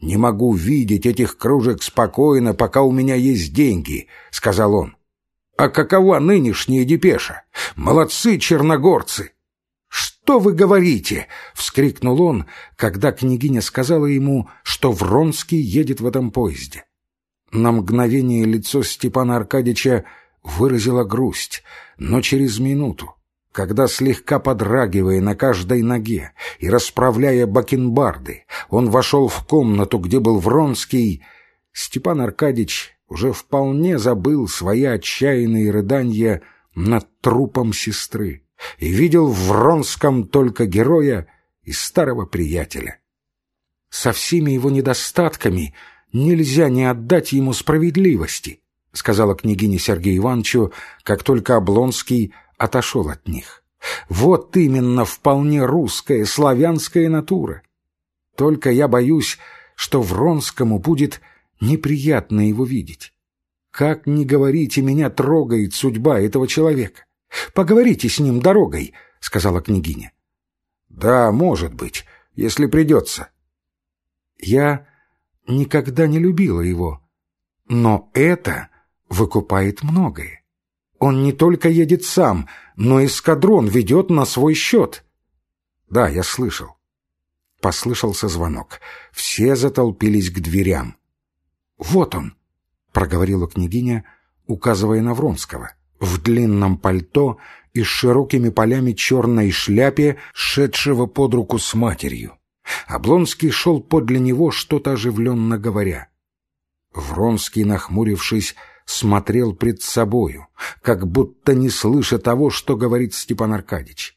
«Не могу видеть этих кружек спокойно, пока у меня есть деньги», — сказал он. «А какова нынешняя депеша? Молодцы черногорцы!» «Что вы говорите?» — вскрикнул он, когда княгиня сказала ему, что Вронский едет в этом поезде. На мгновение лицо Степана Аркадьича выразило грусть, но через минуту, когда, слегка подрагивая на каждой ноге и расправляя бакенбарды, он вошел в комнату, где был Вронский, Степан Аркадьич уже вполне забыл свои отчаянные рыдания над трупом сестры и видел в Вронском только героя и старого приятеля. Со всеми его недостатками нельзя не отдать ему справедливости, сказала княгиня Сергею Ивановичу, как только Облонский отошел от них. Вот именно вполне русская, славянская натура. Только я боюсь, что Вронскому будет неприятно его видеть. Как не говорите, меня трогает судьба этого человека. Поговорите с ним дорогой, — сказала княгиня. — Да, может быть, если придется. Я никогда не любила его, но это выкупает многое. Он не только едет сам, но эскадрон ведет на свой счет. Да, я слышал. Послышался звонок. Все затолпились к дверям. «Вот он», — проговорила княгиня, указывая на Вронского в длинном пальто и с широкими полями черной шляпе, шедшего под руку с матерью. Облонский шел подле него, что-то оживленно говоря. Вронский, нахмурившись, смотрел пред собою, как будто не слыша того, что говорит Степан Аркадьич.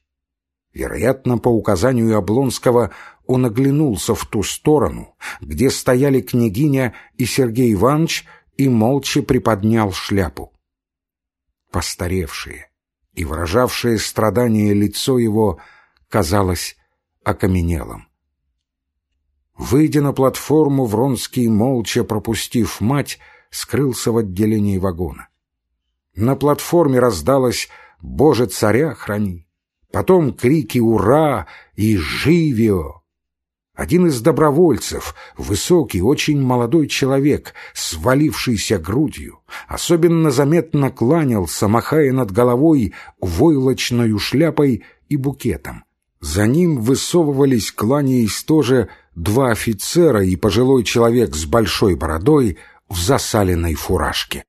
Вероятно, по указанию Облонского он оглянулся в ту сторону, где стояли княгиня и Сергей Иванович, и молча приподнял шляпу постаревшее, и выражавшее страдание лицо его казалось окаменелым. Выйдя на платформу, Вронский, молча пропустив мать, скрылся в отделении вагона. На платформе раздалось «Боже, царя храни!» Потом крики «Ура!» и «Живио!» Один из добровольцев, высокий, очень молодой человек, свалившийся грудью, особенно заметно кланялся, махая над головой войлочною шляпой и букетом. За ним высовывались, кланяясь тоже, два офицера и пожилой человек с большой бородой в засаленной фуражке.